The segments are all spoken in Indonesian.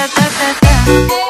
da da da.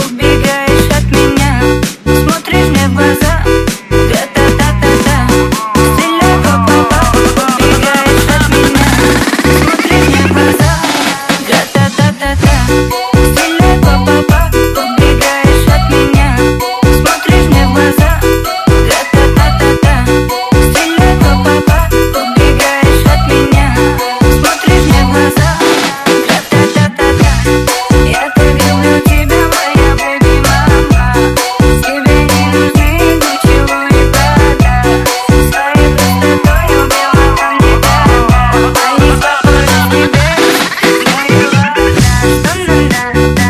Yeah.